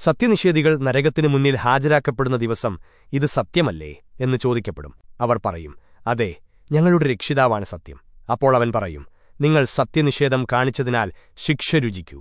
സത്യനിഷേധികൾ നരകത്തിനു മുന്നിൽ ഹാജരാക്കപ്പെടുന്ന ദിവസം ഇത് സത്യമല്ലേ എന്ന് ചോദിക്കപ്പെടും. അവർ പറയും അതെ ഞങ്ങളുടെ രക്ഷിതാവാണ് സത്യം. അപ്പോൾ അവൻ പറയും നിങ്ങൾ സത്യനിഷേധം കാണിച്ചതിനാൽ ശിക്ഷ രുചിക്കൂ.